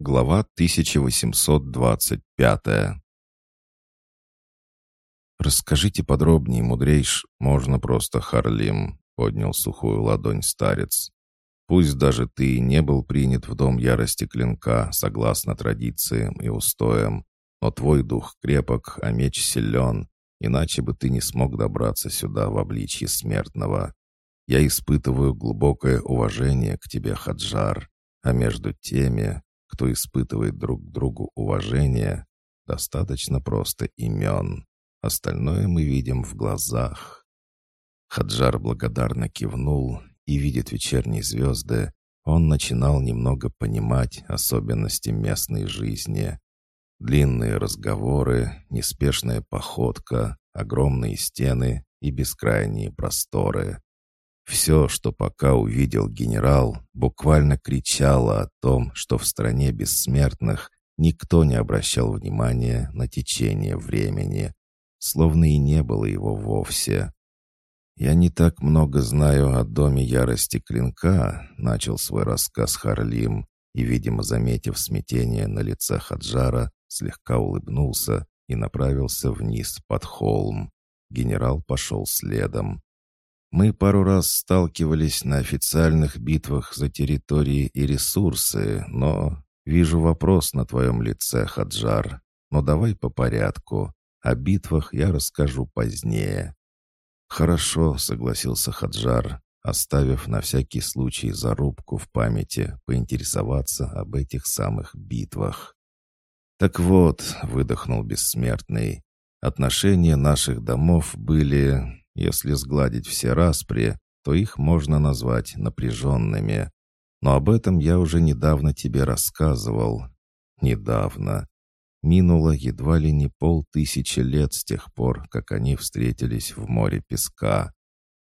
Глава 1825 «Расскажите подробнее, мудрейш, можно просто Харлим», — поднял сухую ладонь старец. «Пусть даже ты не был принят в дом ярости клинка, согласно традициям и устоям, но твой дух крепок, а меч силен, иначе бы ты не смог добраться сюда в обличье смертного. Я испытываю глубокое уважение к тебе, Хаджар, а между теми, кто испытывает друг к другу уважение, достаточно просто имен. Остальное мы видим в глазах. Хаджар благодарно кивнул и видит вечерние звезды. Он начинал немного понимать особенности местной жизни. Длинные разговоры, неспешная походка, огромные стены и бескрайние просторы. Все, что пока увидел генерал, буквально кричало о том, что в стране бессмертных никто не обращал внимания на течение времени, словно и не было его вовсе. «Я не так много знаю о доме ярости клинка», — начал свой рассказ Харлим, и, видимо, заметив смятение на лице Хаджара, слегка улыбнулся и направился вниз под холм. Генерал пошел следом. Мы пару раз сталкивались на официальных битвах за территории и ресурсы, но вижу вопрос на твоем лице, Хаджар. Но давай по порядку. О битвах я расскажу позднее». «Хорошо», — согласился Хаджар, оставив на всякий случай зарубку в памяти поинтересоваться об этих самых битвах. «Так вот», — выдохнул бессмертный, — «отношения наших домов были если сгладить все распри, то их можно назвать напряженными. Но об этом я уже недавно тебе рассказывал. Недавно. Минуло едва ли не полтысячи лет с тех пор, как они встретились в море песка.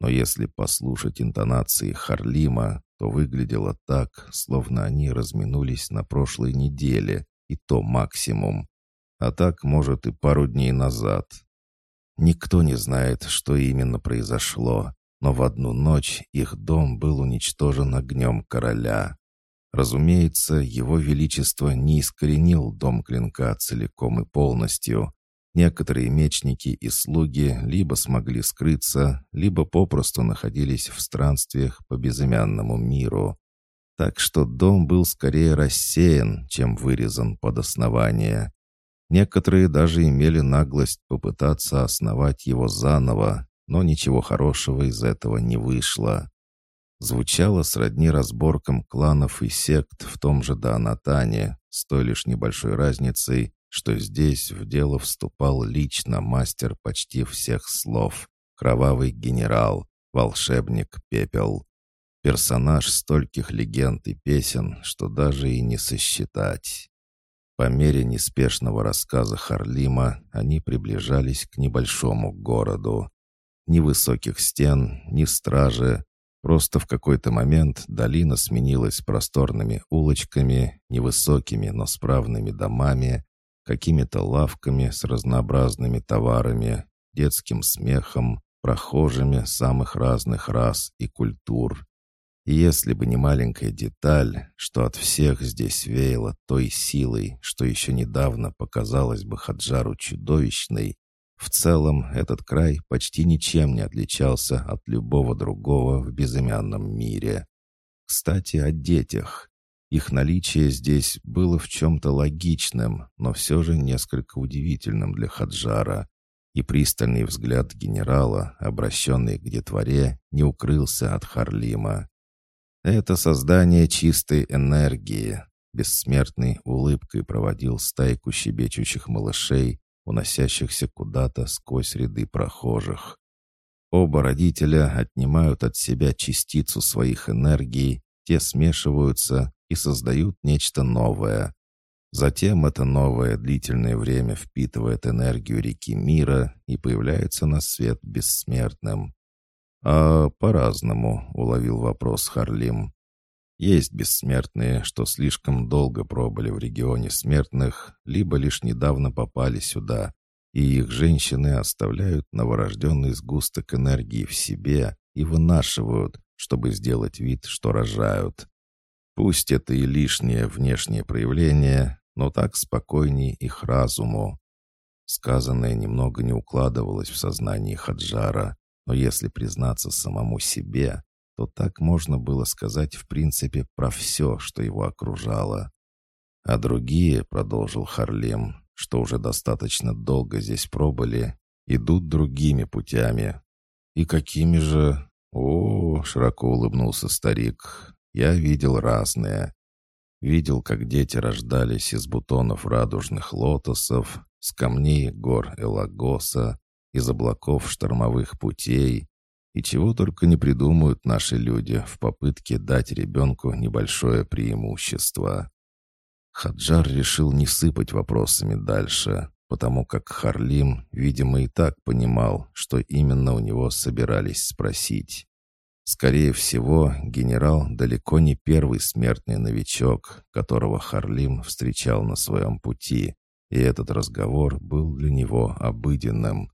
Но если послушать интонации Харлима, то выглядело так, словно они разминулись на прошлой неделе, и то максимум. А так, может, и пару дней назад. Никто не знает, что именно произошло, но в одну ночь их дом был уничтожен огнем короля. Разумеется, его величество не искоренил дом клинка целиком и полностью. Некоторые мечники и слуги либо смогли скрыться, либо попросту находились в странствиях по безымянному миру. Так что дом был скорее рассеян, чем вырезан под основание. Некоторые даже имели наглость попытаться основать его заново, но ничего хорошего из этого не вышло. Звучало сродни разборкам кланов и сект в том же Даанатане, с той лишь небольшой разницей, что здесь в дело вступал лично мастер почти всех слов, кровавый генерал, волшебник Пепел. Персонаж стольких легенд и песен, что даже и не сосчитать. По мере неспешного рассказа Харлима они приближались к небольшому городу. Ни высоких стен, ни стражи. Просто в какой-то момент долина сменилась просторными улочками, невысокими, но справными домами, какими-то лавками с разнообразными товарами, детским смехом, прохожими самых разных рас и культур. Если бы не маленькая деталь, что от всех здесь веяло той силой, что еще недавно показалось бы Хаджару чудовищной, в целом этот край почти ничем не отличался от любого другого в безымянном мире. Кстати, о детях. Их наличие здесь было в чем-то логичным, но все же несколько удивительным для Хаджара. И пристальный взгляд генерала, обращенный к детворе, не укрылся от Харлима. Это создание чистой энергии. Бессмертный улыбкой проводил стайку щебечущих малышей, уносящихся куда-то сквозь ряды прохожих. Оба родителя отнимают от себя частицу своих энергий, те смешиваются и создают нечто новое. Затем это новое длительное время впитывает энергию реки мира и появляется на свет бессмертным. «А по-разному», — уловил вопрос Харлим. «Есть бессмертные, что слишком долго пробыли в регионе смертных, либо лишь недавно попали сюда, и их женщины оставляют новорожденный сгусток энергии в себе и вынашивают, чтобы сделать вид, что рожают. Пусть это и лишнее внешнее проявление, но так спокойней их разуму. Сказанное немного не укладывалось в сознании Хаджара, но если признаться самому себе, то так можно было сказать в принципе про все, что его окружало. А другие, продолжил Харлем, что уже достаточно долго здесь пробыли, идут другими путями. И какими же... О, широко улыбнулся старик. Я видел разное. Видел, как дети рождались из бутонов радужных лотосов, с камней гор Элагоса, из облаков штормовых путей, и чего только не придумают наши люди в попытке дать ребенку небольшое преимущество. Хаджар решил не сыпать вопросами дальше, потому как Харлим, видимо, и так понимал, что именно у него собирались спросить. Скорее всего, генерал далеко не первый смертный новичок, которого Харлим встречал на своем пути, и этот разговор был для него обыденным.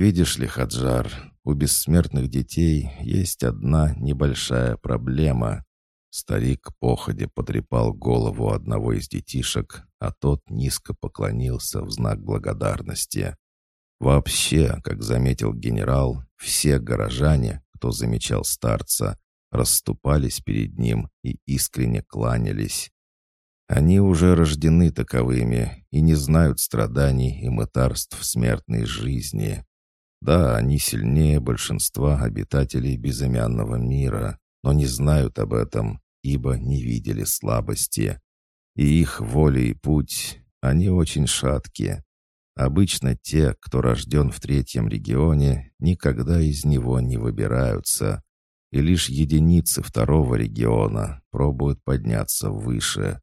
«Видишь ли, Хаджар, у бессмертных детей есть одна небольшая проблема». Старик походе потрепал голову одного из детишек, а тот низко поклонился в знак благодарности. Вообще, как заметил генерал, все горожане, кто замечал старца, расступались перед ним и искренне кланялись. Они уже рождены таковыми и не знают страданий и мытарств смертной жизни. Да, они сильнее большинства обитателей безымянного мира, но не знают об этом, ибо не видели слабости. И их воля и путь, они очень шаткие. Обычно те, кто рожден в третьем регионе, никогда из него не выбираются, и лишь единицы второго региона пробуют подняться выше.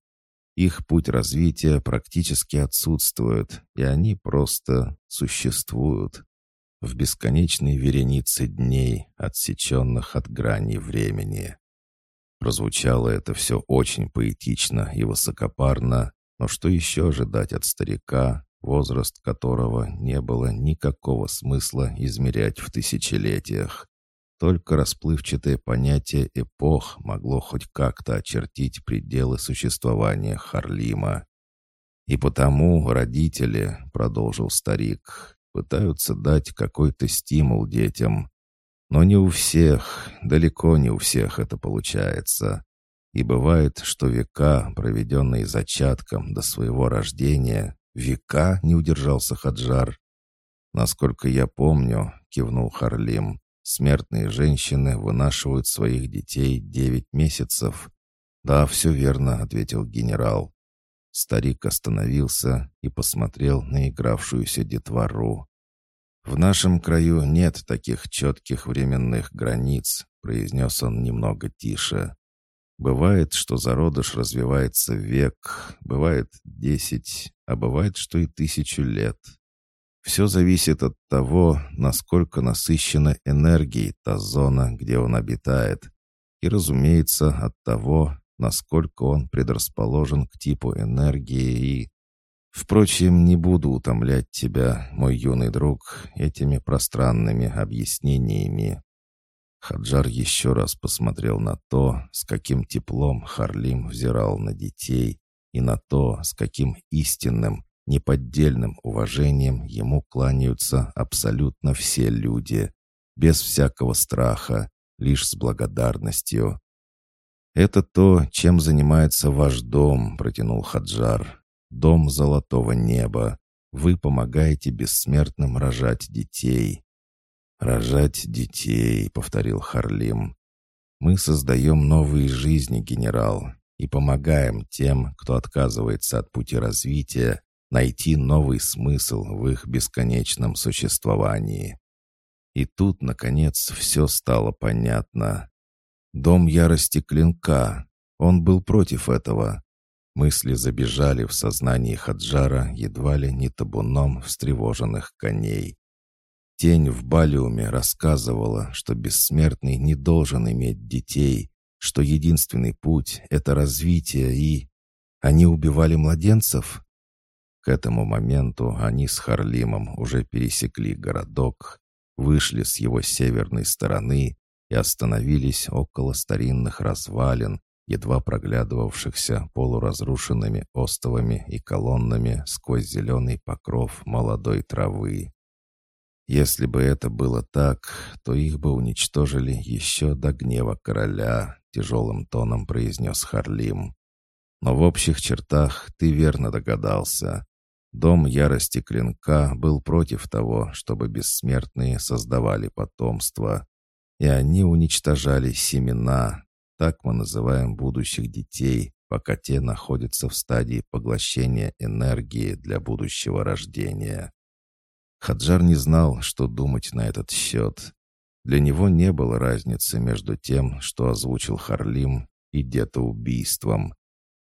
Их путь развития практически отсутствует, и они просто существуют в бесконечной веренице дней, отсеченных от грани времени. Прозвучало это все очень поэтично и высокопарно, но что еще ожидать от старика, возраст которого не было никакого смысла измерять в тысячелетиях? Только расплывчатое понятие эпох могло хоть как-то очертить пределы существования Харлима. «И потому родители, — продолжил старик, — пытаются дать какой-то стимул детям. Но не у всех, далеко не у всех это получается. И бывает, что века, проведенные зачатком до своего рождения, века не удержался Хаджар. Насколько я помню, — кивнул Харлим, Смертные женщины вынашивают своих детей девять месяцев. «Да, все верно», — ответил генерал. Старик остановился и посмотрел на игравшуюся детвору. «В нашем краю нет таких четких временных границ», — произнес он немного тише. «Бывает, что зародыш развивается век, бывает десять, а бывает, что и тысячу лет. Все зависит от того, насколько насыщена энергией та зона, где он обитает, и, разумеется, от того, насколько он предрасположен к типу энергии и... Впрочем, не буду утомлять тебя, мой юный друг, этими пространными объяснениями. Хаджар еще раз посмотрел на то, с каким теплом Харлим взирал на детей, и на то, с каким истинным, Неподдельным уважением ему кланяются абсолютно все люди, без всякого страха, лишь с благодарностью. «Это то, чем занимается ваш дом», — протянул Хаджар. «Дом золотого неба. Вы помогаете бессмертным рожать детей». «Рожать детей», — повторил Харлим. «Мы создаем новые жизни, генерал, и помогаем тем, кто отказывается от пути развития найти новый смысл в их бесконечном существовании. И тут, наконец, все стало понятно. Дом ярости клинка. Он был против этого. Мысли забежали в сознании Хаджара едва ли не табуном встревоженных коней. Тень в Балиуме рассказывала, что бессмертный не должен иметь детей, что единственный путь — это развитие и... Они убивали младенцев? К этому моменту они с Харлимом уже пересекли городок, вышли с его северной стороны и остановились около старинных развалин, едва проглядывавшихся полуразрушенными остовами и колоннами сквозь зеленый покров молодой травы. Если бы это было так, то их бы уничтожили еще до гнева короля, тяжелым тоном произнес Харлим. Но в общих чертах ты верно догадался. Дом ярости клинка был против того, чтобы бессмертные создавали потомство. И они уничтожали семена, так мы называем будущих детей, пока те находятся в стадии поглощения энергии для будущего рождения. Хаджар не знал, что думать на этот счет. Для него не было разницы между тем, что озвучил Харлим, и детоубийством.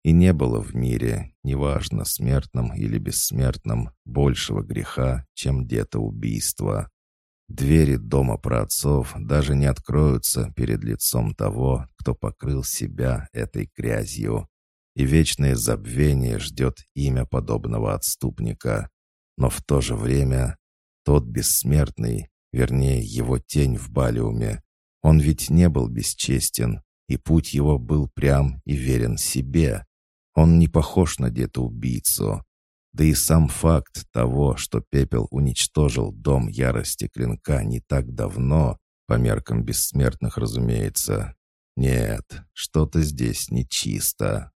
И не было в мире, неважно, смертном или бессмертном, большего греха, чем детоубийство. Двери дома праотцов даже не откроются перед лицом того, кто покрыл себя этой грязью. И вечное забвение ждет имя подобного отступника. Но в то же время тот бессмертный, вернее, его тень в Балиуме, он ведь не был бесчестен, и путь его был прям и верен себе. Он не похож на где-то Да и сам факт того, что пепел уничтожил дом ярости клинка не так давно, по меркам бессмертных, разумеется. Нет, что-то здесь нечисто.